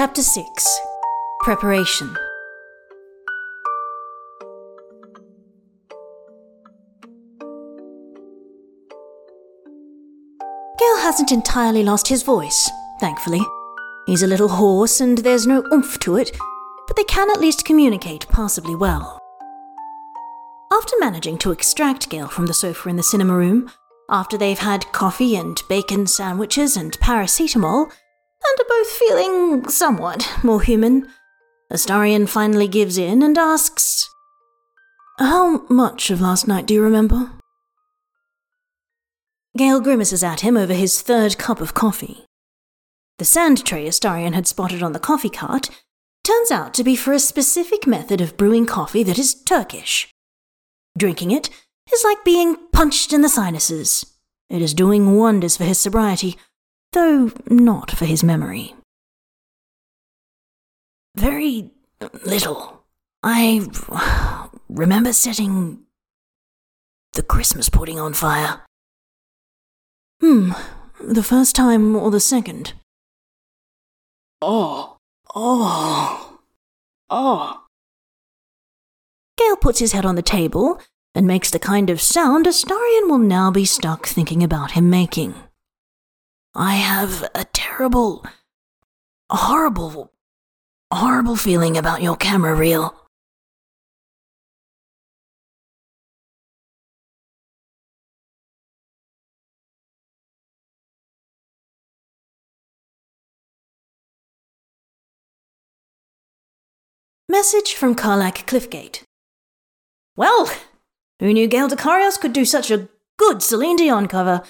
Chapter 6 Preparation Gale hasn't entirely lost his voice, thankfully. He's a little hoarse and there's no oomph to it, but they can at least communicate passably well. After managing to extract Gale from the sofa in the cinema room, after they've had coffee and bacon sandwiches and paracetamol, and are both feeling somewhat more human, Astarion finally gives in and asks, How much of last night do you remember? Gale grimaces at him over his third cup of coffee. The sand tray Astarion had spotted on the coffee cart turns out to be for a specific method of brewing coffee that is Turkish. Drinking it is like being punched in the sinuses. It is doing wonders for his sobriety, though not for his memory. Very little. I remember setting the Christmas pudding on fire. Hmm, the first time or the second? Oh, oh, oh. Gale puts his head on the table and makes the kind of sound Astarion will now be stuck thinking about him making. I have a terrible, horrible, horrible feeling about your camera reel. Message from Karlach Cliffgate. Well, who knew Gale Dekarios could do such a good Celine Dion cover?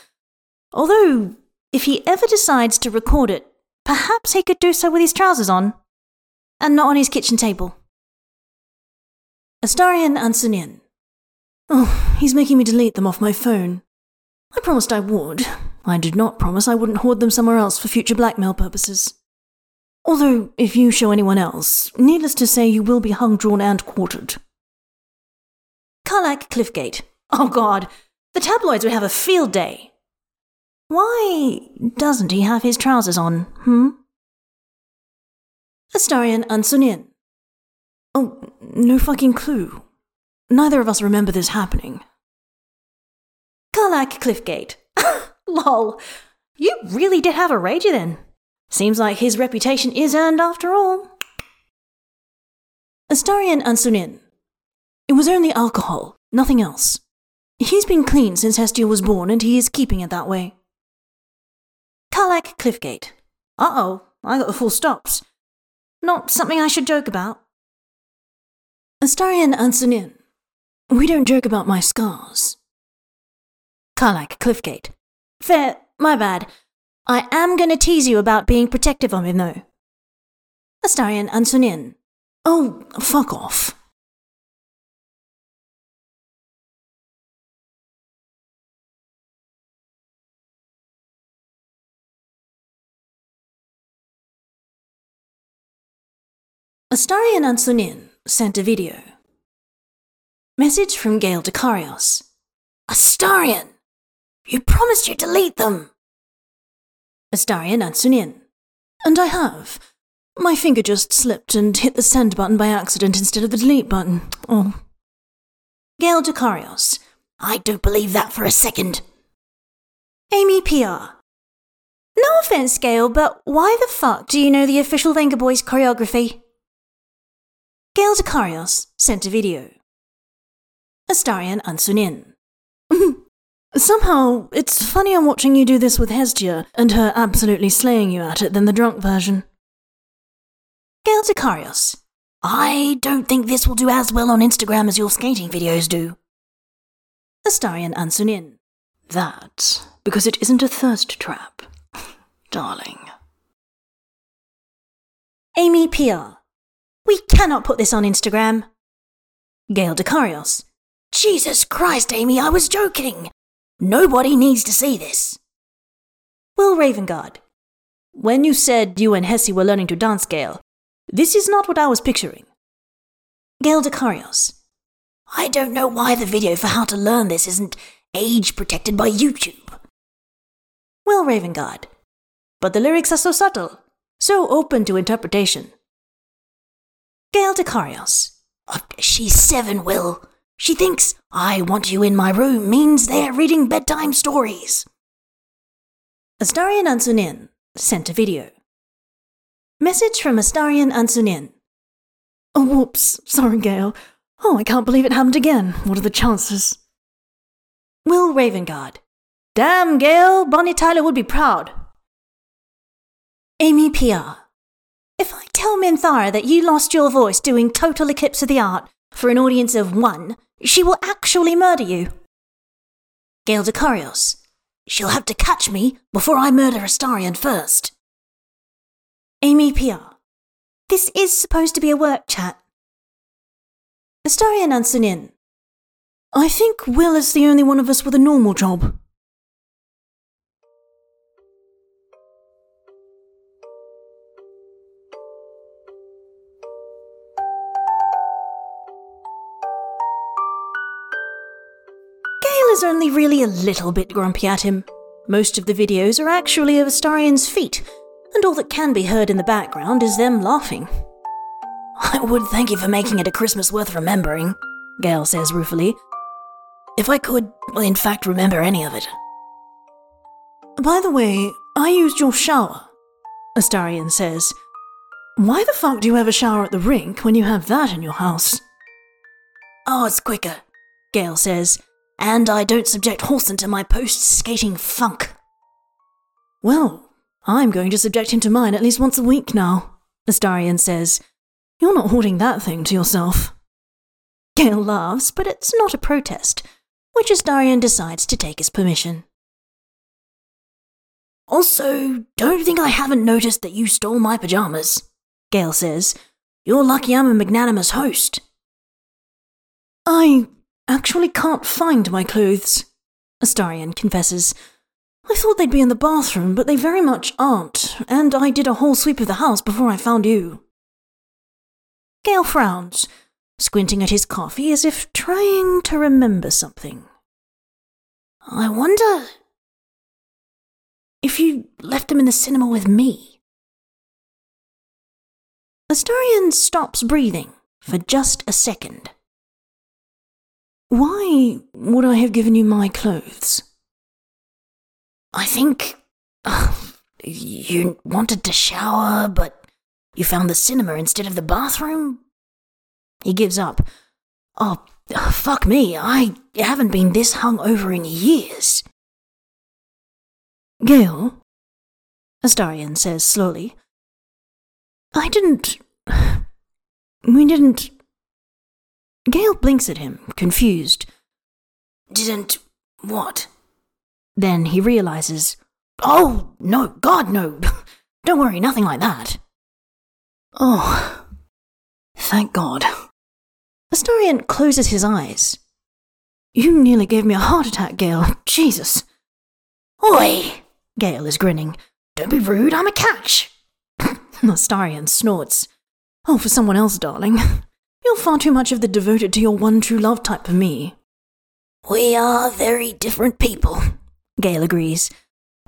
Although, if he ever decides to record it, perhaps he could do so with his trousers on, and not on his kitchen table. Astarion Ancunín. Oh, he's making me delete them off my phone. I promised I would. I did not promise I wouldn't hoard them somewhere else for future blackmail purposes. Although, if you show anyone else, needless to say, you will be hung, drawn, and quartered. Karlach Cliffgate. Oh god, the tabloids would have a field day. Why doesn't he have his trousers on, hmm? Astarion Ancunín. Oh, no fucking clue. Neither of us remember this happening. Karlach Cliffgate. Lol. You really did have a rager then. Seems like his reputation is earned after all. Astarion Ancunín. It was only alcohol, nothing else. He's been clean since Hestia was born, and he is keeping it that way. Cliffgate. Uh oh, I got the full stops. Not something I should joke about. Astarion Ancunín. We don't joke about my scars. Karlach Cliffgate. Fair, my bad. I am going to tease you about being protective of him, though. Astarion Ancunín. Oh, fuck off. Astarion Ancunín sent a video. Message from Gale Dekarios. Astarion! You promised you'd delete them! Astarion Ancunín. And I have. My finger just slipped and hit the send button by accident instead of the delete button. Oh. Gale Dekarios. I don't believe that for a second. Amy PR. No offense, Gale, but why the fuck do you know the official Vengaboys choreography? Gale Dekarios sent a video. Astarion Ancunín. Somehow, it's funnier watching you do this with Hestia and her absolutely slaying you at it than the drunk version. Gale Dekarios. I don't think this will do as well on Instagram as your skating videos do. Astarion Ancunín. That, because it isn't a thirst trap. Darling. Amy PR. We cannot put this on Instagram. Gale Dekarios. Jesus Christ, Amy, I was joking. Nobody needs to see this. Will Ravengard. When you said you and Hessie were learning to dance, Gale, this is not what I was picturing. Gale Dekarios. I don't know why the video for how to learn this isn't age protected by YouTube. Will Ravengard. But the lyrics are so subtle. so open to interpretation. Gale Dekarios. Uh, she's seven, Will. She thinks I want you in my room means they're reading bedtime stories. Astarion Ancunín sent a video. Message from Astarion Ancunín. Oh, whoops. Sorry, Gale. Oh, I can't believe it happened again. What are the chances? Will Ravengard. Damn, Gale. Bonnie Tyler would be proud. Amy PR. Tell Minthara that you lost your voice doing Total Eclipse of the Heart for an audience of one, she will actually murder you. Gale Dekarios. She'll have to catch me before I murder Astarion first. Amy PR. This is supposed to be a work chat. Astarion Ancunín. I think Will is the only one of us with a normal job. Is only really a little bit grumpy at him. Most of the videos are actually of Astarion's feet, and all that can be heard in the background is them laughing. I would thank you for making it a Christmas worth remembering, Gale says ruefully. If I could, in fact, remember any of it. By the way, I used your shower, Astarion says. Why the fuck do you ever shower at the rink when you have that in your house? Oh, it's quicker, Gale says, and I don't subject Halsin to my post skating funk. Well, I'm going to subject him to mine at least once a week now, Astarion says. You're not hoarding that thing to yourself. Gale laughs, but it's not a protest, which Astarion decides to take as permission. Also, don't think I haven't noticed that you stole my pajamas, Gale says. You're lucky I'm a magnanimous host. I actually can't find my clothes, Astarion confesses. I thought they'd be in the bathroom, but they very much aren't, and I did a whole sweep of the house before I found you. Gale frowns, squinting at his coffee as if trying to remember something. I wonder if you left them in the cinema with me. Astarion stops breathing for just a second. Why would I have given you my clothes? I think uh, you wanted to shower, but you found the cinema instead of the bathroom? He gives up. Oh, fuck me, I haven't been this hungover in years. Gale, Astarion says slowly, I didn't. We didn't. Gale blinks at him, confused. Didn't what? Then he realizes. Oh, no, God, no. Don't worry, nothing like that. Oh, thank God. Astarion closes his eyes. You nearly gave me a heart attack, Gale. Jesus. Oi! Gale is grinning. Don't be rude, I'm a catch. Astarion snorts. Oh, for someone else, darling. You're far too much of the devoted to your one true love type for me. We are very different people, Gale agrees.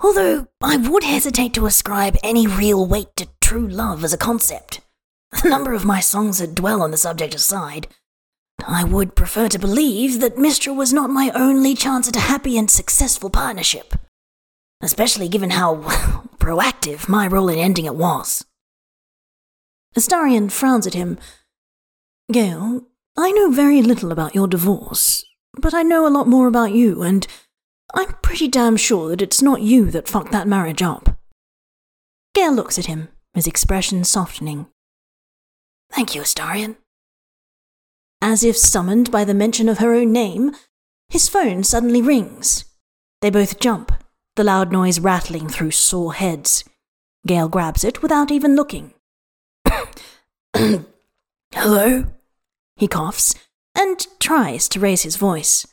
Although I would hesitate to ascribe any real weight to true love as a concept. The number of my songs that dwell on the subject aside, I would prefer to believe that Mystra was not my only chance at a happy and successful partnership, especially given how proactive my role in ending it was. Astarion frowns at him Gale, I know very little about your divorce, but I know a lot more about you, and I'm pretty damn sure that it's not you that fucked that marriage up. Gale looks at him, his expression softening. Thank you, Astarion. As if summoned by the mention of her own name, his phone suddenly rings. They both jump, the loud noise rattling through sore heads. Gale grabs it without even looking. Hello? He coughs and tries to raise his voice.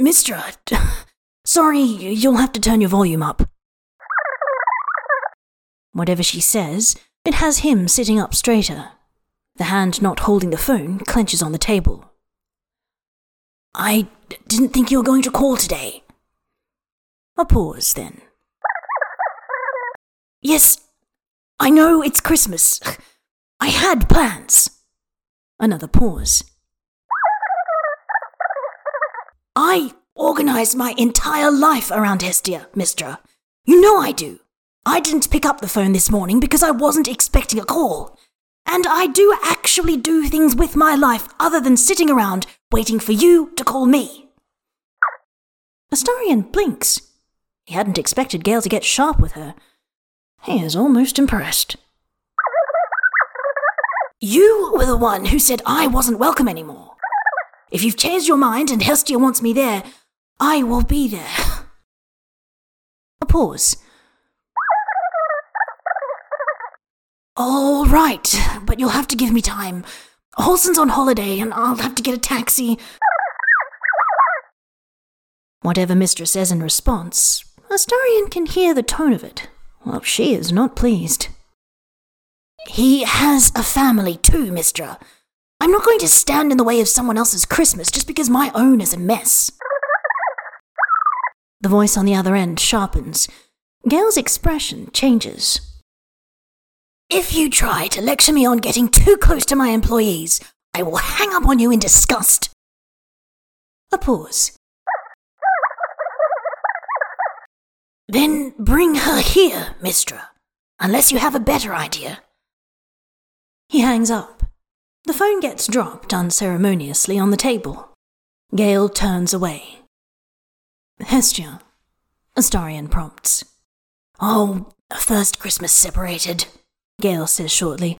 Mystra, sorry, you'll have to turn your volume up. Whatever she says, it has him sitting up straighter. The hand not holding the phone clenches on the table. I didn't think you were going to call today. A pause then. Yes, I know it's Christmas. I had plans. Another pause. I organize my entire life around Hestia, Mystra. You know I do. I didn't pick up the phone this morning because I wasn't expecting a call. And I do actually do things with my life other than sitting around waiting for you to call me. Astarion blinks. He hadn't expected Gale to get sharp with her. He is almost impressed. You were the one who said I wasn't welcome anymore. If you've changed your mind and Hestia wants me there, I will be there. A pause. All right, but you'll have to give me time. Halsin's on holiday, and I'll have to get a taxi. Whatever Mistress says in response, Astarion can hear the tone of it. Well, she is not pleased. He has a family too, Mystra. I'm not going to stand in the way of someone else's Christmas just because my own is a mess. The voice on the other end sharpens. Gale's expression changes. If you try to lecture me on getting too close to my employees, I will hang up on you in disgust. A pause. Then bring her here, Mystra, unless you have a better idea. He hangs up. The phone gets dropped unceremoniously on the table. Gale turns away. Hestia, Astarion prompts. Oh, first Christmas separated, Gale says shortly.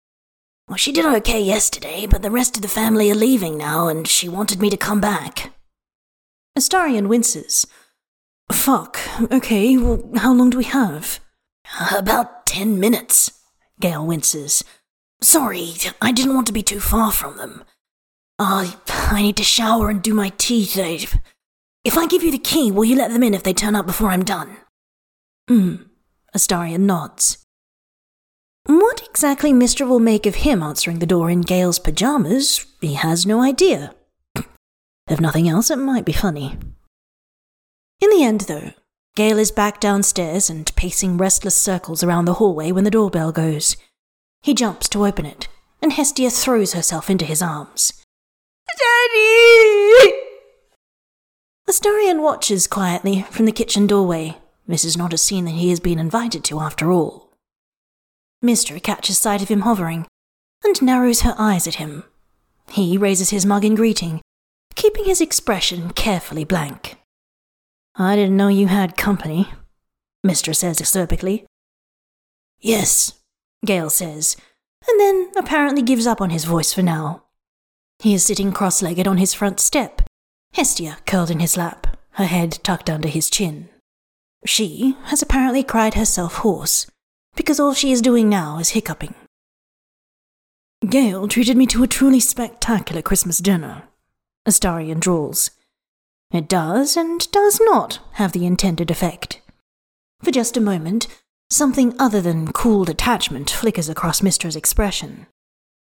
Well, she did okay yesterday, but the rest of the family are leaving now, and she wanted me to come back. Astarion winces. Fuck, okay, well, how long do we have? About ten minutes, Gale winces. Sorry, I didn't want to be too far from them. Uh, I need to shower and do my teeth. If I give you the key, will you let them in if they turn up before I'm done? Hmm. Astarion nods. What exactly Mystra will make of him answering the door in Gale's pajamas, he has no idea. if nothing else, it might be funny. In the end, though, Gale is back downstairs and pacing restless circles around the hallway when the doorbell goes. He jumps to open it, and Hestia throws herself into his arms. Daddy! Astarion watches quietly from the kitchen doorway. This is not a scene that he has been invited to after all. Mystra catches sight of him hovering and narrows her eyes at him. He raises his mug in greeting, keeping his expression carefully blank. I didn't know you had company, Mystra says acerbically. Yes, Gale says, and then apparently gives up on his voice for now. He is sitting cross legged on his front step, Hestia curled in his lap, her head tucked under his chin. She has apparently cried herself hoarse, because all she is doing now is hiccuping. Gale treated me to a truly spectacular Christmas dinner, Astarion drawls. It does and does not have the intended effect. For just a moment, Something other than cool detachment flickers across Mystra's expression.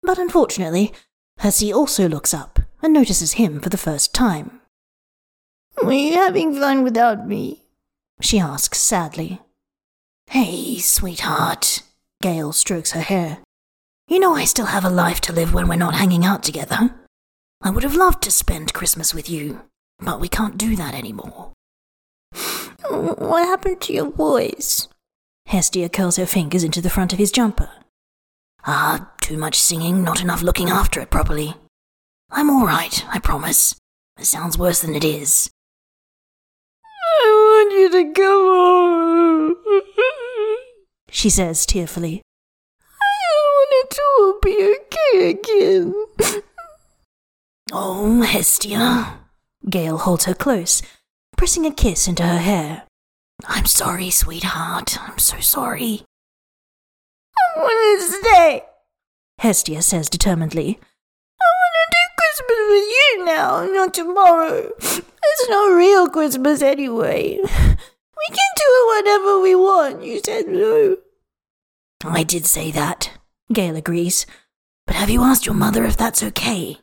But unfortunately, Percy also looks up and notices him for the first time. Were you having fun without me? She asks sadly. Hey, sweetheart. Gale strokes her hair. You know I still have a life to live when we're not hanging out together. I would have loved to spend Christmas with you, but we can't do that anymore. What happened to your voice? Hestia curls her fingers into the front of his jumper. Ah, too much singing, not enough looking after it properly. I'm all right, I promise. It sounds worse than it is. I want you to come home, she says tearfully. I want it to all be okay again. oh, Hestia. Gale holds her close, pressing a kiss into her hair. I'm sorry, sweetheart. I'm so sorry. I want to stay, Hestia says determinedly. I want to do Christmas with you now, not tomorrow. It's not real Christmas anyway. We can do whatever we want. You said so. I did say that, Gale agrees. But have you asked your mother if that's okay?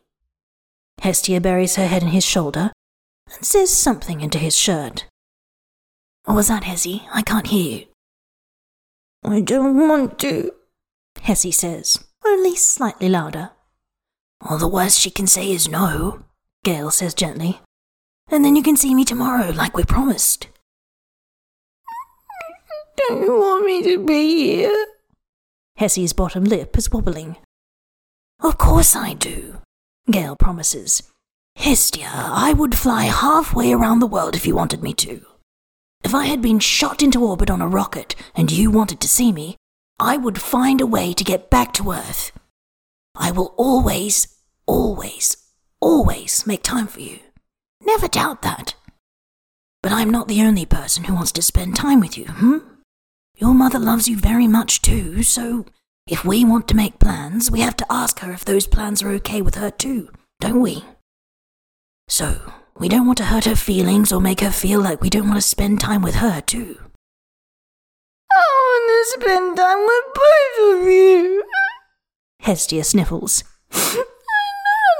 Hestia buries her head in his shoulder and says something into his shirt. Oh, what was that, Hessie? I can't hear you. I don't want to, Hessie says, only slightly louder. Well, the worst she can say is no, Gale says gently. And then you can see me tomorrow, like we promised. Don't you want me to be here? Hessie's bottom lip is wobbling. Of course I do, Gale promises. Hestia, I would fly halfway around the world if you wanted me to. If I had been shot into orbit on a rocket and you wanted to see me, I would find a way to get back to Earth. I will always, always, always make time for you. Never doubt that. But I'm not the only person who wants to spend time with you, hmm? Your mother loves you very much too, so if we want to make plans, we have to ask her if those plans are okay with her too, don't we? So, we don't want to hurt her feelings or make her feel like we don't want to spend time with her too. I want to spend time with both of you. Hestia sniffles. I don't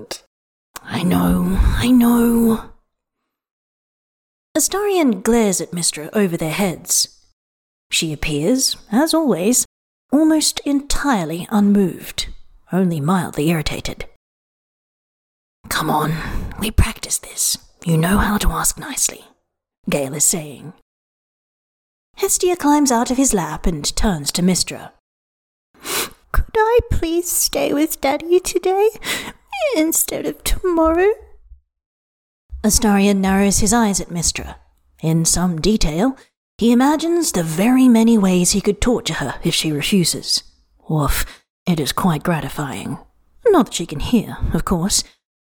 understand. I know, I know. Astarion glares at Mystra over their heads. She appears, as always, almost entirely unmoved, only mildly irritated. Come on, we practice this. You know how to ask nicely, Gale is saying. Hestia climbs out of his lap and turns to Mystra. Could I please stay with Daddy today instead of tomorrow? Astarion narrows his eyes at Mystra. In some detail, he imagines the very many ways he could torture her if she refuses. Woof, it is quite gratifying. Not that she can hear, of course,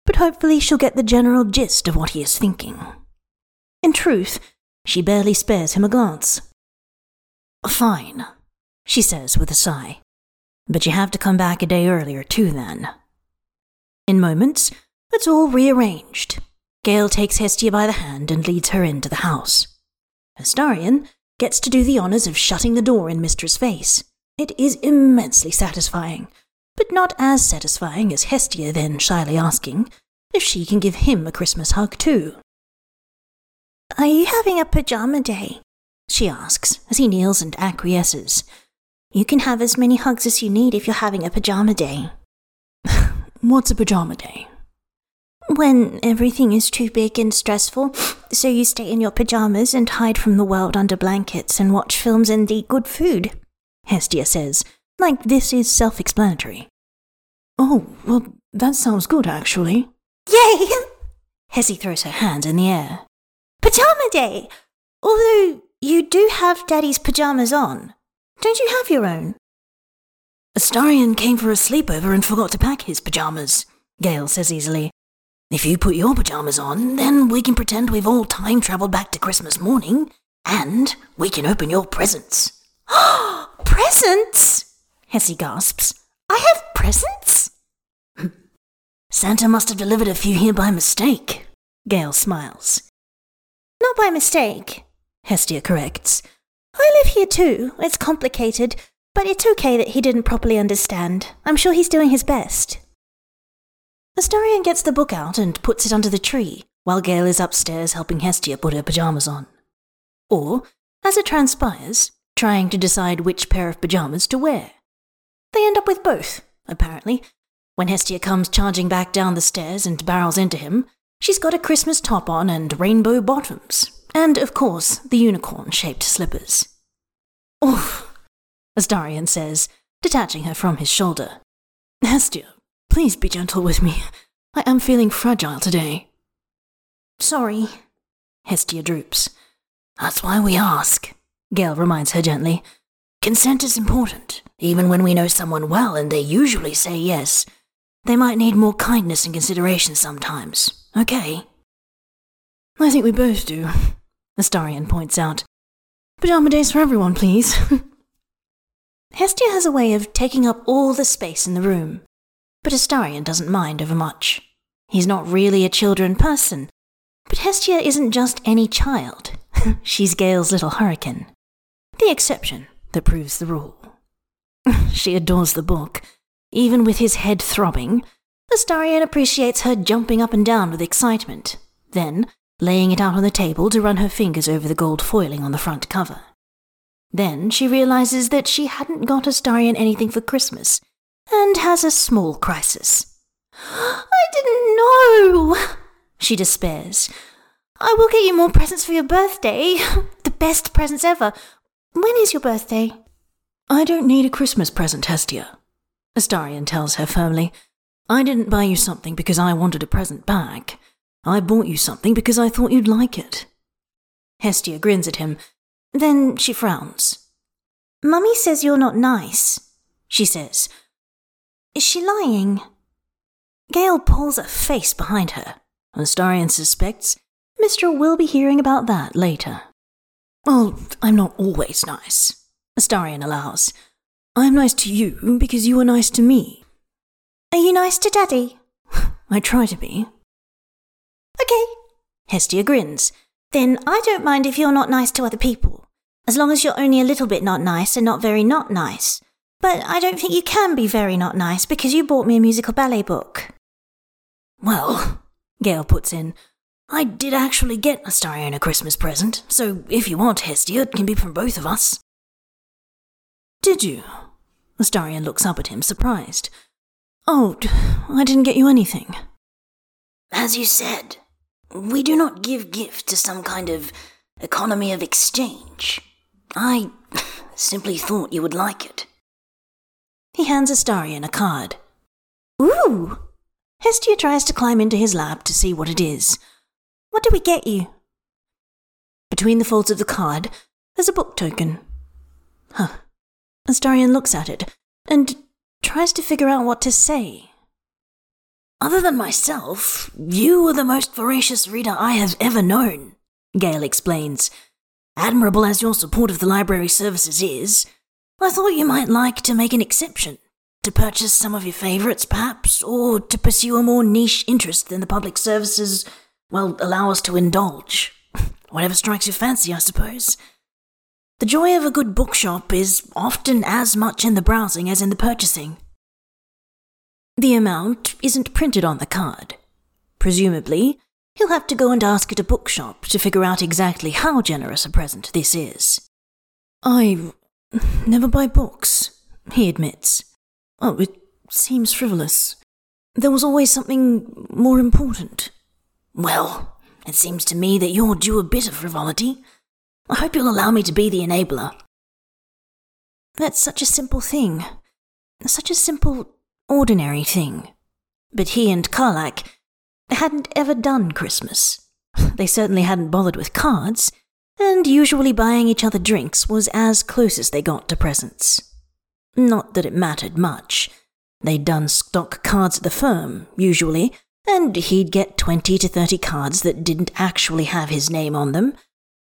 but hopefully she'll get the general gist of what he is thinking. In truth, she barely spares him a glance. Fine, she says with a sigh. But you have to come back a day earlier, too, then. In moments, it's all rearranged. Gale takes Hestia by the hand and leads her into the house. Astarion gets to do the honours of shutting the door in Mystra's face. It is immensely satisfying, but not as satisfying as Hestia then shyly asking if she can give him a Christmas hug too. Are you having a pajama day? She asks as he kneels and acquiesces. You can have as many hugs as you need if you're having a pajama day. What's a pajama day? When everything is too big and stressful, so you stay in your pajamas and hide from the world under blankets and watch films and eat good food, Hestia says, like this is self explanatory. Oh, well, that sounds good, actually. Yay! Hessie throws her hands in the air. Pajama day! Although you do have Daddy's pajamas on. Don't you have your own? Astarion came for a sleepover and forgot to pack his pajamas, Gale says easily. If you put your pajamas on, then we can pretend we've all time traveled back to Christmas morning, and we can open your presents. presents? Hessie gasps. I have presents? Santa must have delivered a few here by mistake. Gale smiles. Not by mistake, Hestia corrects. I live here too. It's complicated, but it's okay that he didn't properly understand. I'm sure he's doing his best. Astarion gets the book out and puts it under the tree, while Gale is upstairs helping Hestia put her pajamas on. Or, as it transpires, trying to decide which pair of pajamas to wear. They end up with both, apparently. When Hestia comes charging back down the stairs and barrels into him, she's got a Christmas top on and rainbow bottoms, and, of course, the unicorn shaped slippers. Oof, Astarion says, detaching her from his shoulder. Hestia, Please be gentle with me. I am feeling fragile today. Sorry. Hestia droops. That's why we ask, Gale reminds her gently. Consent is important, even when we know someone well and they usually say yes. They might need more kindness and consideration sometimes, okay? I think we both do, Astarion points out. Pajama days for everyone, please. Hestia has a way of taking up all the space in the room, but Astarion doesn't mind overmuch. He's not really a children person. But Hestia isn't just any child. She's Gale's little hurricane. The exception that proves the rule. she adores the book. Even with his head throbbing, Astarion appreciates her jumping up and down with excitement, then laying it out on the table to run her fingers over the gold foiling on the front cover. Then she realizes that she hadn't got Astarion anything for Christmas and has a small crisis. I didn't know, she despairs. I will get you more presents for your birthday. The best presents ever. When is your birthday? I don't need a Christmas present, Hestia. Astarion tells her firmly. I didn't buy you something because I wanted a present back. I bought you something because I thought you'd like it. Hestia grins at him. Then she frowns. Mummy says you're not nice, she says. Is she lying? Gale pulls a face behind her. Astarion suspects Mystra will be hearing about that later. Well, I'm not always nice, Astarion allows. I'm nice to you because you are nice to me. Are you nice to Daddy? I try to be. Okay. Hestia grins. Then I don't mind if you're not nice to other people, as long as you're only a little bit not nice and not very not nice. But I don't think you can be very not nice because you bought me a musical ballet book. Well, Gale puts in, I did actually get Astarion a Christmas present, so if you want, Hestia, it can be from both of us. Did you? Astarion looks up at him, surprised. Oh, I didn't get you anything. As you said, we do not give gifts to some kind of economy of exchange. I simply thought you would like it. He hands Astarion a card. Ooh! Hestia tries to climb into his lap to see what it is. What do we get you? Between the folds of the card, there's a book token. Huh. Astarion looks at it and tries to figure out what to say. Other than myself, you are the most voracious reader I have ever known, Gale explains. Admirable as your support of the library services is, I thought you might like to make an exception. To purchase some of your favourites, perhaps, or to pursue a more niche interest than the public services, well, allow us to indulge. Whatever strikes your fancy, I suppose. The joy of a good bookshop is often as much in the browsing as in the purchasing. The amount isn't printed on the card. Presumably, he'll have to go and ask at a bookshop to figure out exactly how generous a present this is. I never buy books, he admits. Oh, it seems frivolous. There was always something more important. Well, it seems to me that you're due a bit of frivolity. I hope you'll allow me to be the enabler. That's such a simple thing. Such a simple ordinary thing. But he and Karlach hadn't ever done Christmas. They certainly hadn't bothered with cards, and usually buying each other drinks was as close as they got to presents. Not that it mattered much. They'd done stock cards at the firm, usually, and he'd get 20 to 30 cards that didn't actually have his name on them,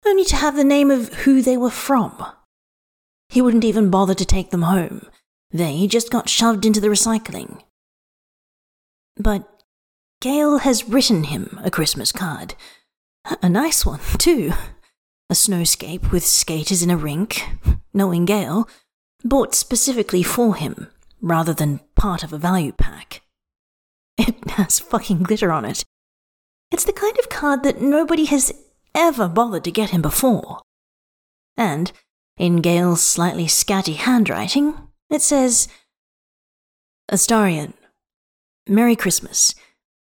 only to have the name of who they were from. He wouldn't even bother to take them home. They just got shoved into the recycling. But Gale has written him a Christmas card. A nice one, too. A snowscape with skaters in a rink, knowing Gale, bought specifically for him, rather than part of a value pack. It has fucking glitter on it. It's the kind of card that nobody has ever bothered to get him before. And, in Gale's slightly scatty handwriting, it says, Astarion, Merry Christmas.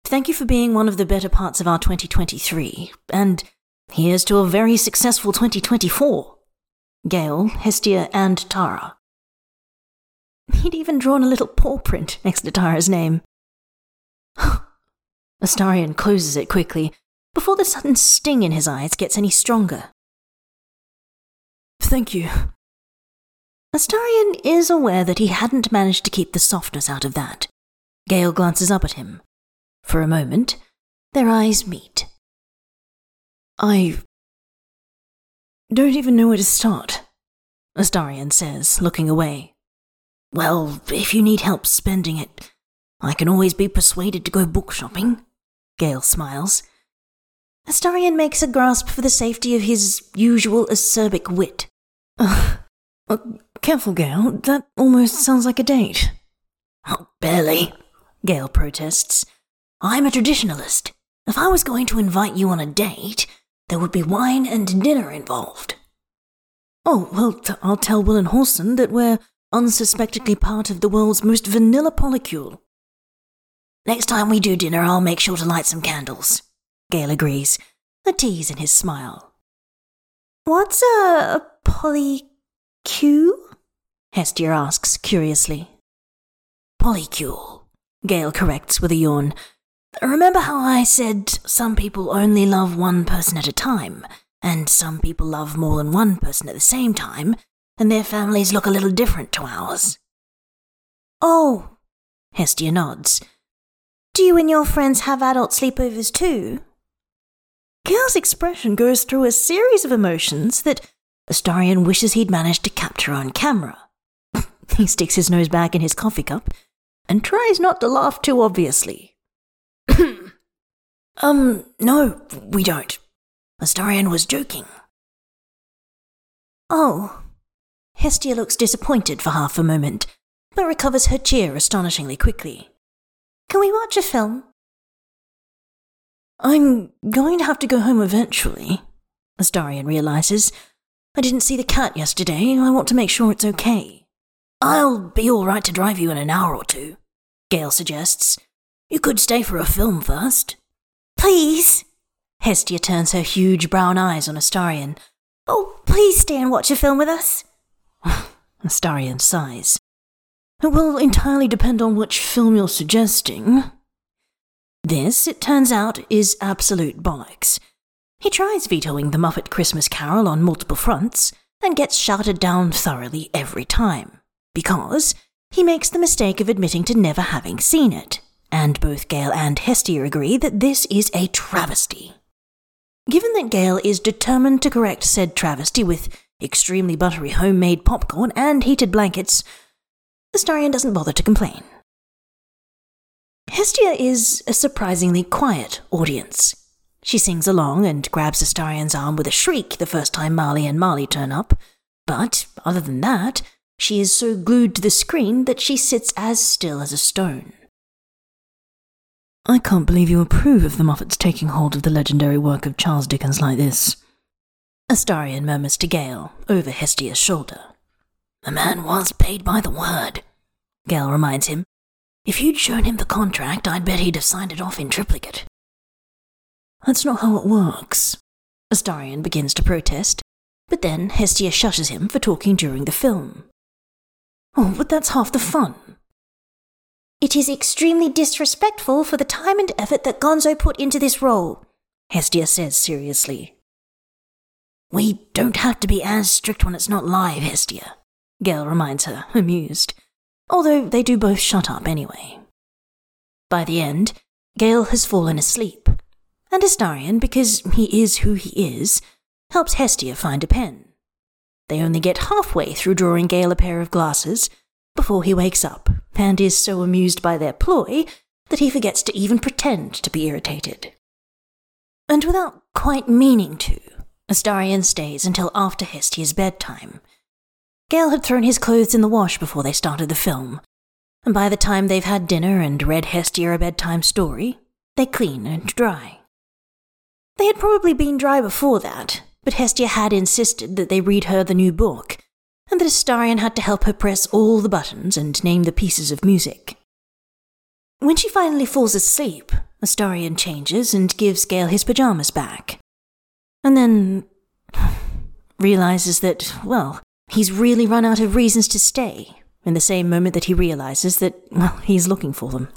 Thank you for being one of the better parts of our 2023, and here's to a very successful 2024. Gale, Hestia, and Tara. He'd even drawn a little paw print next to Tara's name. Astarion closes it quickly before the sudden sting in his eyes gets any stronger. Thank you, Astarion is aware that he hadn't managed to keep the softness out of that. Gale glances up at him. For a moment, their eyes meet. I don't even know where to start, Astarion says, looking away. Well, if you need help spending it, I can always be persuaded to go book shopping. Gale smiles. Astarion makes a grasp for the safety of his usual acerbic wit. Uh, uh, careful, Gale. That almost sounds like a date. Oh, barely, Gale protests. I'm a traditionalist. If I was going to invite you on a date, there would be wine and dinner involved. Oh, well, I'll tell Will and Halsin that we're unsuspectingly part of the world's most vanilla polycule. Next time we do dinner, I'll make sure to light some candles. Gale agrees, a tease in his smile. What's a, polycule? Hestia asks curiously. Polycule, Gale corrects with a yawn. Remember how I said some people only love one person at a time, and some people love more than one person at the same time, and their families look a little different to ours? Oh, Hestia nods. do you and your friends have adult sleepovers too? Gale's expression goes through a series of emotions that Astarion wishes he'd managed to capture on camera. he sticks his nose back in his coffee cup and tries not to laugh too obviously. Um, no, we don't. Astarion was joking. Oh, Hestia looks disappointed for half a moment, but recovers her cheer astonishingly quickly. can we watch a film? I'm going to have to go home eventually, Astarion realizes. I didn't see the cat yesterday. And I want to make sure it's okay. I'll be all right to drive you in an hour or two, Gale suggests. You could stay for a film first. Please? Hestia turns her huge brown eyes on Astarion. Oh, please stay and watch a film with us. Astarion sighs. It will entirely depend on which film you're suggesting. This, it turns out, is absolute bollocks. He tries vetoing the Muppet Christmas Carol on multiple fronts and gets shouted down thoroughly every time, because he makes the mistake of admitting to never having seen it, and both Gale and Hestia agree that this is a travesty. Given that Gale is determined to correct said travesty with extremely buttery homemade popcorn and heated blankets, Astarion doesn't bother to complain. Hestia is a surprisingly quiet audience. She sings along and grabs Astarion's arm with a shriek the first time Marley and Marley turn up, but other than that, she is so glued to the screen that she sits as still as a stone. I can't believe you approve of the Muppets taking hold of the legendary work of Charles Dickens like this. Astarian murmurs to Gale over Hestia's shoulder. The man was paid by the word, Gale reminds him. If you'd shown him the contract, I'd bet he'd have signed it off in triplicate. That's not how it works. Astarion begins to protest, but then Hestia shushes him for talking during the film. Oh, but that's half the fun. It is extremely disrespectful for the time and effort that Gonzo put into this role, Hestia says seriously. We don't have to be as strict when it's not live, Hestia. Gale reminds her, amused, although they do both shut up anyway. By the end, Gale has fallen asleep, and Astarion, because he is who he is, helps Hestia find a pen. They only get halfway through drawing Gale a pair of glasses before he wakes up and is so amused by their ploy that he forgets to even pretend to be irritated. And without quite meaning to, Astarion stays until after Hestia's bedtime. Gale had thrown his clothes in the wash before they started the film, and by the time they've had dinner and read Hestia a bedtime story, they're clean and dry. They had probably been dry before that, but Hestia had insisted that they read her the new book, and that Astarion had to help her press all the buttons and name the pieces of music. When she finally falls asleep, Astarion changes and gives Gale his pajamas back. And then realizes that, well, he's really run out of reasons to stay, in the same moment that he realizes that, well, he's looking for them.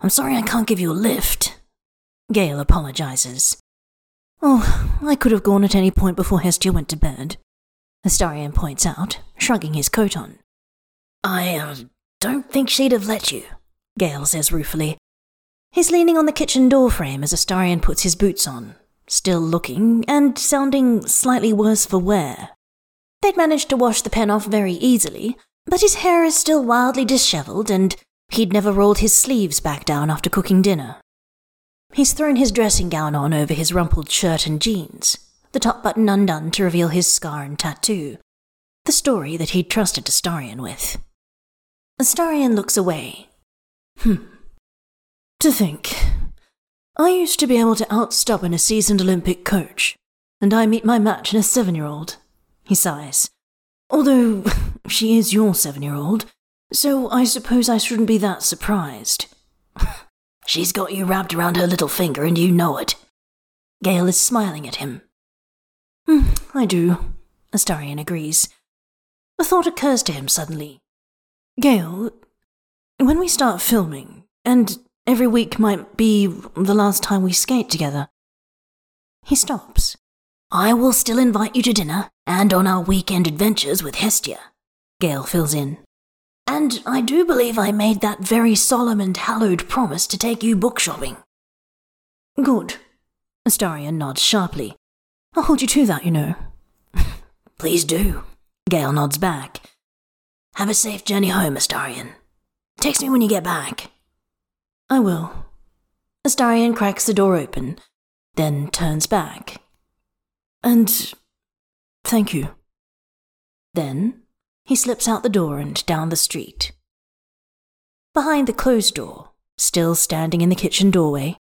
I'm sorry I can't give you a lift. Gale apologizes. Oh, I could have gone at any point before Hestia went to bed. Astarion points out, shrugging his coat on. I uh, don't think she'd have let you, Gale says ruefully. He's leaning on the kitchen door frame as Astarion puts his boots on, still looking and sounding slightly worse for wear. They'd managed to wash the pen off very easily, but his hair is still wildly dishevelled and he'd never rolled his sleeves back down after cooking dinner. He's thrown his dressing gown on over his rumpled shirt and jeans, the top button undone to reveal his scar and tattoo, the story that he'd trusted Astarion with. Astarion looks away. Hmm. To think, I used to be able to outstubborn a seasoned Olympic coach, and I meet my match in a seven year old. He sighs. Although she is your seven year old, so I suppose I shouldn't be that surprised. She's got you wrapped around her little finger and you know it. Gale is smiling at him. Mm, I do, Astarion agrees. A thought occurs to him suddenly. Gale, when we start filming, and every week might be the last time we skate together, he stops. I will still invite you to dinner and on our weekend adventures with Hestia, Gale fills in. And I do believe I made that very solemn and hallowed promise to take you book shopping. Good. Astarion nods sharply. I'll hold you to that, you know. Please do. Gale nods back. Have a safe journey home, Astarion. Text me when you get back. I will. Astarion cracks the door open, then turns back. And thank you. Then he slips out the door and down the street. Behind the closed door, still standing in the kitchen doorway,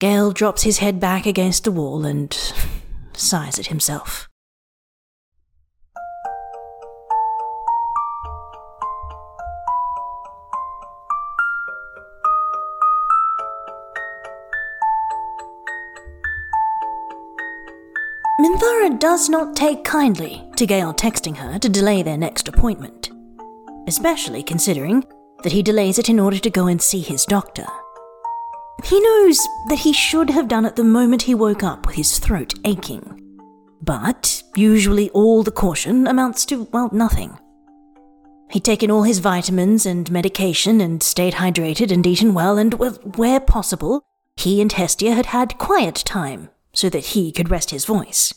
Gale drops his head back against the wall and sighs at himself. Does not take kindly to Gale texting her to delay their next appointment, especially considering that he delays it in order to go and see his doctor. He knows that he should have done it the moment he woke up with his throat aching. But usually all the caution amounts to, well, nothing. He'd taken all his vitamins and medication and stayed hydrated and eaten well, and where possible, he and Hestia had had quiet time so that he could rest his voice.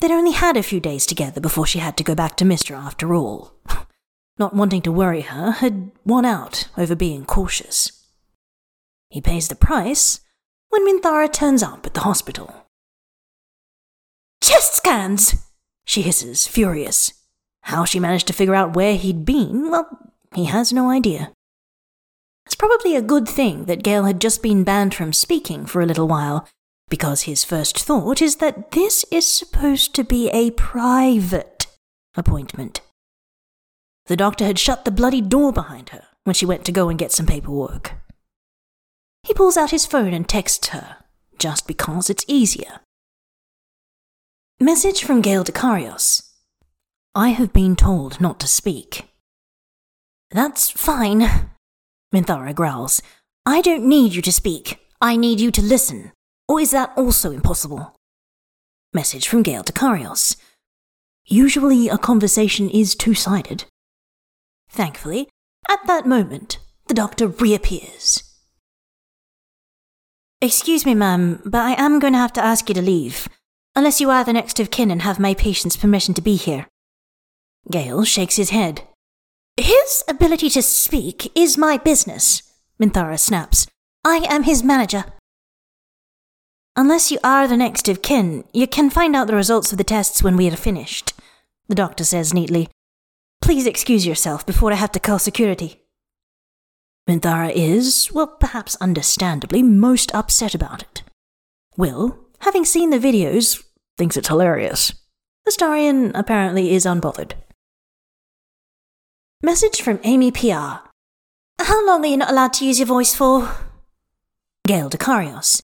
They'd only had a few days together before she had to go back to Mystra after all. Not wanting to worry her had won out over being cautious. He pays the price when Minthara turns up at the hospital. Chest scans! She hisses, furious. How she managed to figure out where he'd been, well, he has no idea. It's probably a good thing that Gale had just been banned from speaking for a little while, because his first thought is that this is supposed to be a private appointment. The doctor had shut the bloody door behind her when she went to go and get some paperwork. He pulls out his phone and texts her, just because it's easier. Message from Gale Dekarios. I have been told not to speak. That's fine, Minthara growls. I don't need you to speak. I need you to listen. Or is that also impossible? Message from Gale Dekarios. Usually a conversation is two sided. Thankfully, at that moment, the doctor reappears. Excuse me, ma'am, but I am going to have to ask you to leave, unless you are the next of kin and have my patient's permission to be here. Gale shakes his head. His ability to speak is my business, Minthara snaps. I am his manager. Unless you are the next of kin, you can find out the results of the tests when we are finished, the doctor says neatly. Please excuse yourself before I have to call security. Minthara is, well, perhaps understandably, most upset about it. Wyll, having seen the videos, thinks it's hilarious. Astarion apparently is unbothered. Message from Amy PR. How long are you not allowed to use your voice for? Gale Dekarios.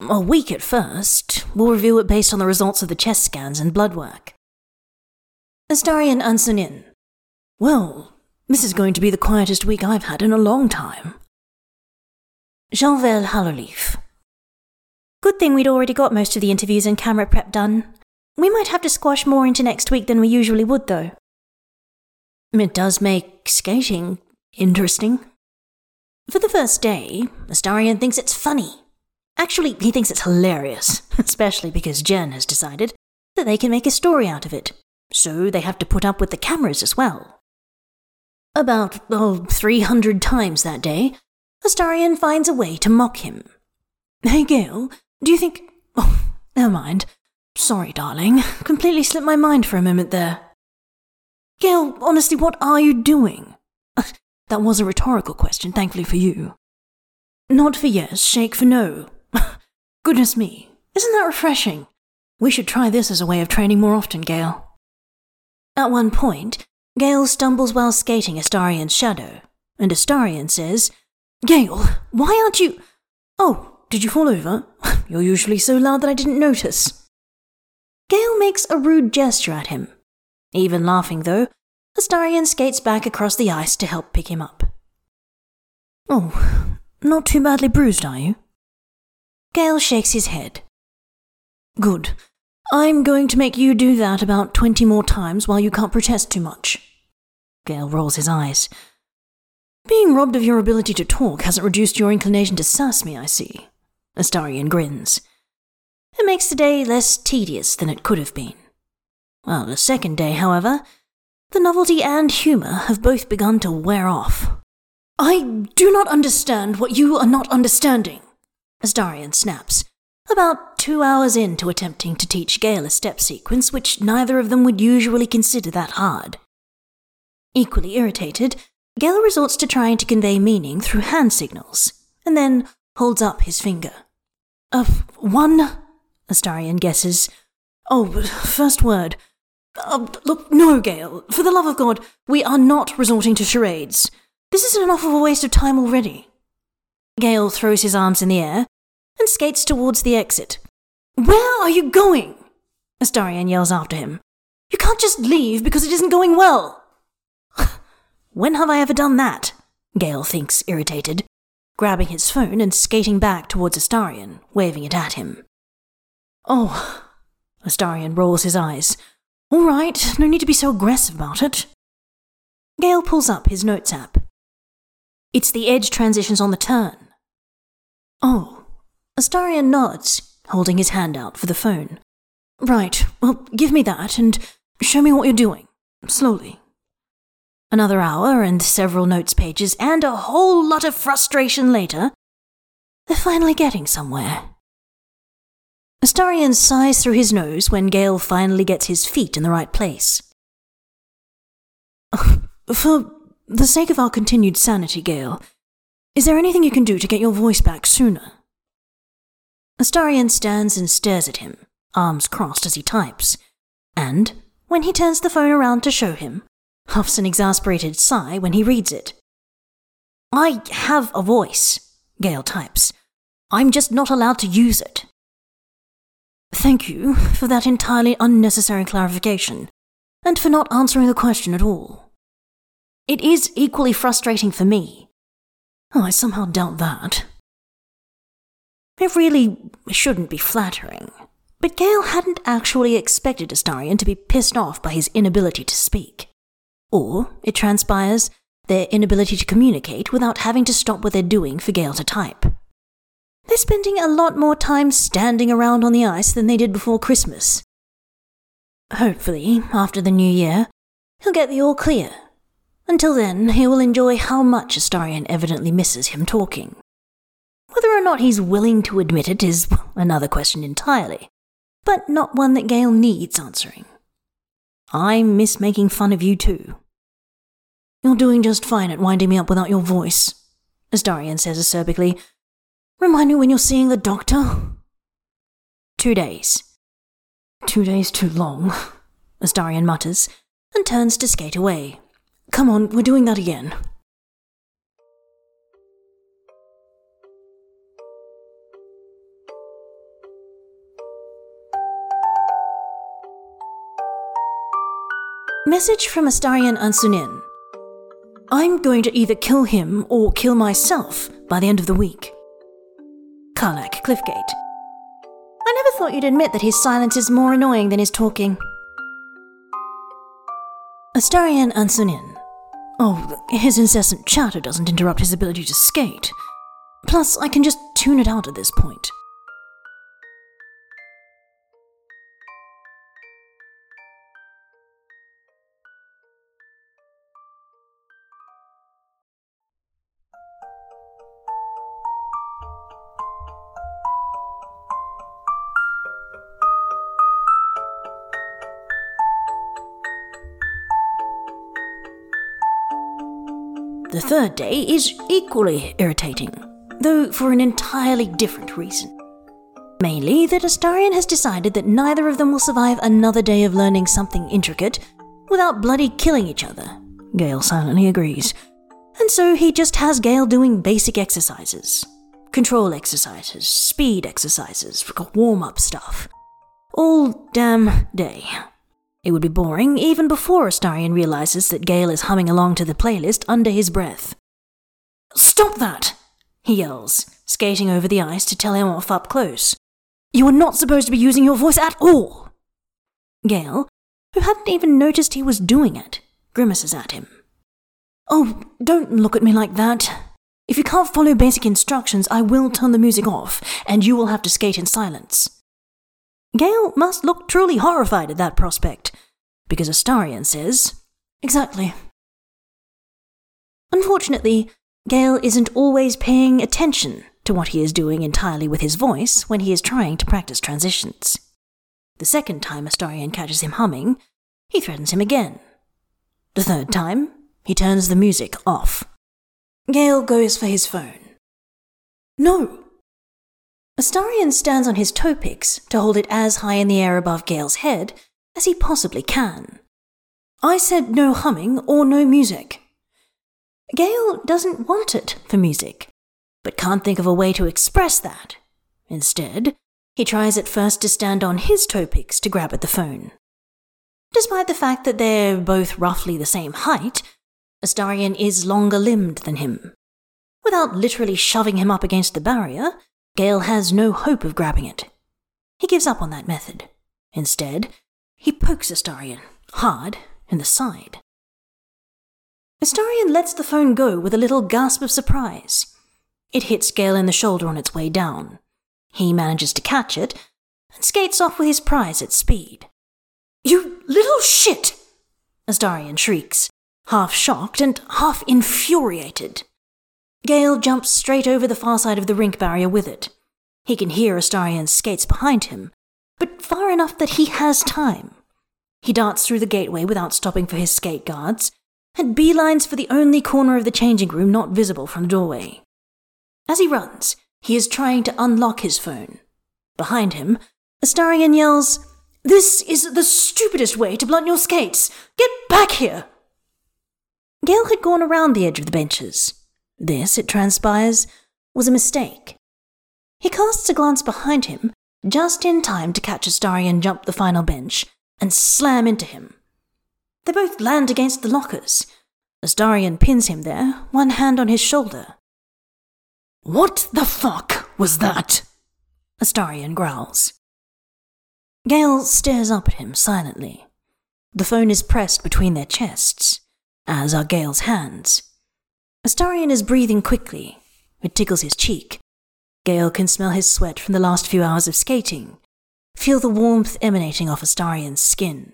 A week at first. We'll review it based on the results of the chest scans and blood work. Astarion Ancunín. Well, this is going to be the quietest week I've had in a long time. Jeanvel Hallowleaf. Good thing we'd already got most of the interviews and camera prep done. We might have to squash more into next week than we usually would, though. It does make skating interesting. For the first day, Astarion thinks it's funny. Actually, he thinks it's hilarious, especially because Jen has decided that they can make a story out of it, so they have to put up with the cameras as well. About, oh, 300 times that day, Astarion finds a way to mock him. Hey, Gale, do you think. Oh, never mind. Sorry, darling. Completely slipped my mind for a moment there. Gale, honestly, what are you doing? that was a rhetorical question, thankfully for you. Nod for yes, shake for no. Goodness me, isn't that refreshing? We should try this as a way of training more often, Gale. At one point, Gale stumbles while skating Astarion's shadow, and Astarion says, Gale, why aren't you. Oh, did you fall over? You're usually so loud that I didn't notice. Gale makes a rude gesture at him. Even laughing, though, Astarion skates back across the ice to help pick him up. Oh, not too badly bruised, are you? Gale shakes his head. Good. I'm going to make you do that about twenty more times while you can't protest too much. Gale rolls his eyes. Being robbed of your ability to talk hasn't reduced your inclination to sass me, I see. Astarion grins. It makes the day less tedious than it could have been. Well, the second day, however, the novelty and humour have both begun to wear off. I do not understand what you are not understanding, Astarion snaps, about two hours into attempting to teach Gale a step sequence which neither of them would usually consider that hard. Equally irritated, Gale resorts to trying to convey meaning through hand signals, and then holds up his finger. Uh, one, Astarion guesses. Oh, first word. Uh, look, no, Gale. For the love of God, we are not resorting to charades. This is enough of a waste of time already. Gale throws his arms in the air and skates towards the exit. Where are you going? Astarion yells after him. You can't just leave because it isn't going well. when have I ever done that? Gale thinks, irritated, grabbing his phone and skating back towards Astarion, waving it at him. Oh, Astarion rolls his eyes. All right, no need to be so aggressive about it. Gale pulls up his notes app. It's the edge transitions on the turn. Oh, Astarion nods, holding his hand out for the phone. Right, well, give me that and show me what you're doing. Slowly. Another hour and several notes pages and a whole lot of frustration later, they're finally getting somewhere. Astarion sighs through his nose when Gale finally gets his feet in the right place. For the sake of our continued sanity, Gale, is there anything you can do to get your voice back sooner? Astarion stands and stares at him, arms crossed as he types, and, when he turns the phone around to show him, huffs an exasperated sigh when he reads it. I have a voice, Gale types. I'm just not allowed to use it. Thank you for that entirely unnecessary clarification, and for not answering the question at all. It is equally frustrating for me. Oh, I somehow doubt that. It really shouldn't be flattering, but Gale hadn't actually expected Astarion to be pissed off by his inability to speak. Or, it transpires, their inability to communicate without having to stop what they're doing for Gale to type. They're spending a lot more time standing around on the ice than they did before Christmas. Hopefully, after the new year, he'll get the all clear. Until then, he will enjoy how much Astarion evidently misses him talking. Whether or not he's willing to admit it is another question entirely, but not one that Gale needs answering. I miss making fun of you too. You're doing just fine at winding me up without your voice, Astarion says acerbically, Remind me when you're seeing the doctor? Two days. Two days too long, Astarion mutters, and turns to skate away. Come on, we're doing that again. Message from Astarion Ancunín. I'm going to either kill him or kill myself by the end of the week. Karlach Cliffgate. I never thought you'd admit that his silence is more annoying than his talking. Astarion Ancunín. Oh, his incessant chatter doesn't interrupt his ability to skate. Plus, I can just tune it out at this point. Third day is equally irritating, though for an entirely different reason. Mainly that Astarion has decided that neither of them will survive another day of learning something intricate without bloody killing each other. Gale silently agrees. And so he just has Gale doing basic exercises control exercises, speed exercises, warm up stuff. All damn day. It would be boring even before Astarion realizes that Gale is humming along to the playlist under his breath. Stop that! he yells, skating over the ice to tell him off up close. You are not supposed to be using your voice at all! Gale, who hadn't even noticed he was doing it, grimaces at him. Oh, don't look at me like that. If you can't follow basic instructions, I will turn the music off, and you will have to skate in silence. Gale must look truly horrified at that prospect, because Astarion says, Exactly. Unfortunately, Gale isn't always paying attention to what he is doing entirely with his voice when he is trying to practice transitions. The second time Astarion catches him humming, he threatens him again. The third time, he turns the music off. Gale goes for his phone. No! Astarion stands on his toe picks to hold it as high in the air above Gale's head as he possibly can. I said no humming or no music. Gale doesn't want it for music, but can't think of a way to express that. Instead, he tries at first to stand on his toe picks to grab at the phone. Despite the fact that they're both roughly the same height, Astarion is longer limbed than him. Without literally shoving him up against the barrier, Gale has no hope of grabbing it. He gives up on that method. Instead, he pokes Astarion, hard, in the side. Astarion lets the phone go with a little gasp of surprise. It hits Gale in the shoulder on its way down. He manages to catch it and skates off with his prize at speed. You little shit! Astarion shrieks, half shocked and half infuriated. Gale jumps straight over the far side of the rink barrier with it. He can hear Astarion's skates behind him, but far enough that he has time. He darts through the gateway without stopping for his skate guards, and beelines for the only corner of the changing room not visible from the doorway. As he runs, he is trying to unlock his phone. Behind him, Astarion yells, This is the stupidest way to blunt your skates! Get back here! Gale had gone around the edge of the benches. This, it transpires, was a mistake. He casts a glance behind him, just in time to catch Astarion jump the final bench and slam into him. They both land against the lockers. Astarion pins him there, one hand on his shoulder. What the fuck was that? Astarion growls. Gale stares up at him silently. The phone is pressed between their chests as are Gale's hands. Astarion is breathing quickly. It tickles his cheek. Gale can smell his sweat from the last few hours of skating, feel the warmth emanating off Astarion's skin.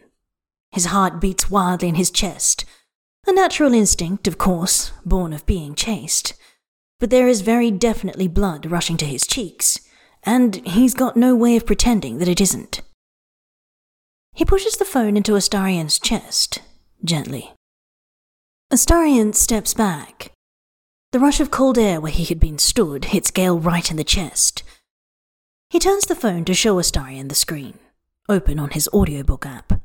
His heart beats wildly in his chest, a natural instinct, of course, born of being chased. But there is very definitely blood rushing to his cheeks, and he's got no way of pretending that it isn't. He pushes the phone into Astarion's chest, gently. Astarion steps back. The rush of cold air where he had been stood hits Gale right in the chest. He turns the phone to show Astarion the screen, open on his audiobook app.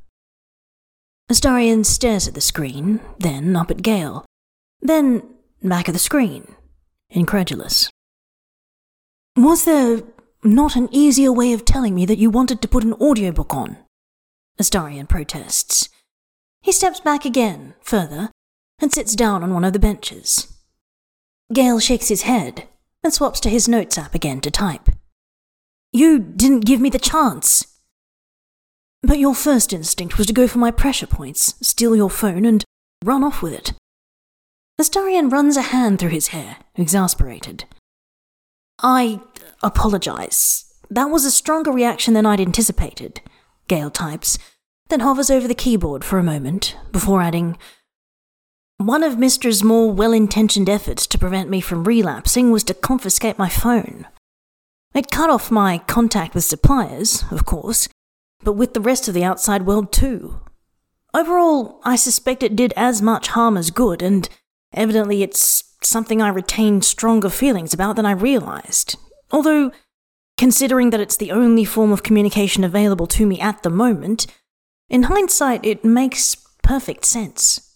Astarion stares at the screen, then up at Gale, then back at the screen, incredulous. Was there not an easier way of telling me that you wanted to put an audiobook on? Astarion protests. He steps back again, further, and sits down on one of the benches. Gale shakes his head and swaps to his notes app again to type. You didn't give me the chance. But your first instinct was to go for my pressure points, steal your phone, and run off with it. Astarion runs a hand through his hair, exasperated. I apologize. That was a stronger reaction than I'd anticipated, Gale types, then hovers over the keyboard for a moment, before adding, one of Mystra's more well intentioned efforts to prevent me from relapsing was to confiscate my phone. It cut off my contact with suppliers, of course, but with the rest of the outside world too. Overall, I suspect it did as much harm as good, and evidently it's something I retain stronger feelings about than I realized. Although, considering that it's the only form of communication available to me at the moment, in hindsight, it makes perfect sense.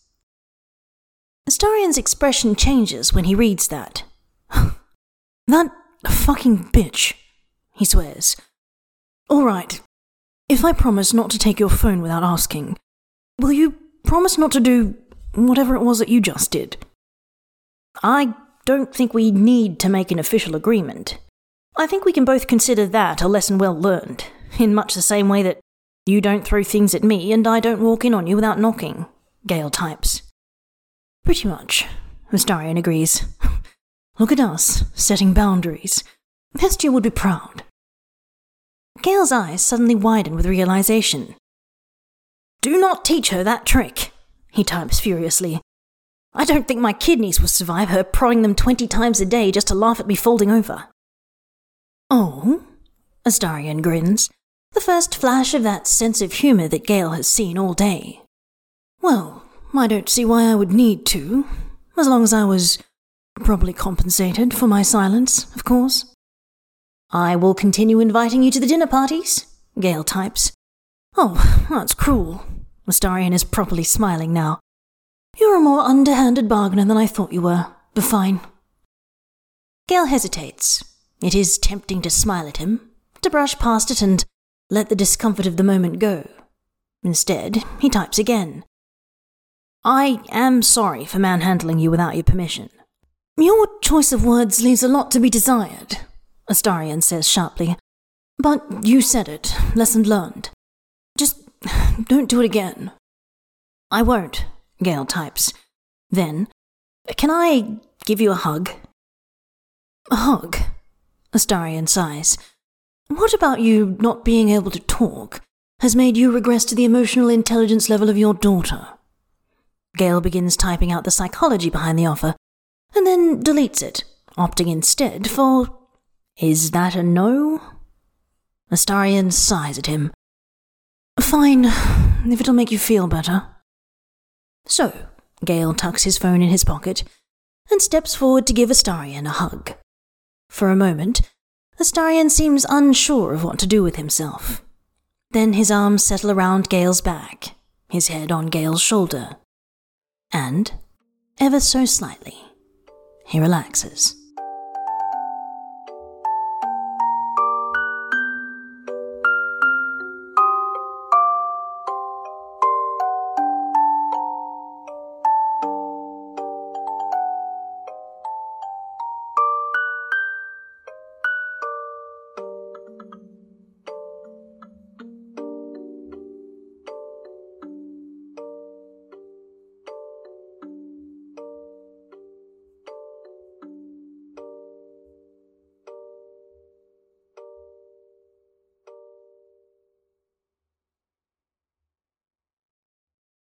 Astarion's expression changes when he reads that. that fucking bitch, he swears. All right, if I promise not to take your phone without asking, will you promise not to do whatever it was that you just did? I don't think we need to make an official agreement. I think we can both consider that a lesson well learned, in much the same way that you don't throw things at me and I don't walk in on you without knocking, Gale types. Pretty much, Astarion agrees. Look at us, setting boundaries. Hestia would be proud. Gale's eyes suddenly widen with realization. Do not teach her that trick, he types furiously. I don't think my kidneys will survive her prodding them twenty times a day just to laugh at me folding over. Oh? Astarion grins, the first flash of that sense of humour that Gale has seen all day. Well, I don't see why I would need to, as long as I was properly compensated for my silence, of course. I will continue inviting you to the dinner parties, Gale types. Oh, that's cruel. Astarion is properly smiling now. You're a more underhanded bargainer than I thought you were, but fine. Gale hesitates. It is tempting to smile at him, to brush past it and let the discomfort of the moment go. Instead, he types again. I am sorry for manhandling you without your permission. Your choice of words leaves a lot to be desired, Astarion says sharply. But you said it, lesson learned. Just don't do it again. I won't, Gale types. Then, can I give you a hug? A hug? Astarion sighs. What about you not being able to talk has made you regress to the emotional intelligence level of your daughter? Gale begins typing out the psychology behind the offer, and then deletes it, opting instead for. Is that a no? Astarion sighs at him. Fine, if it'll make you feel better. So, Gale tucks his phone in his pocket and steps forward to give Astarion a hug. For a moment, Astarion seems unsure of what to do with himself. Then his arms settle around Gale's back, his head on Gale's shoulder. And, ever so slightly, he relaxes.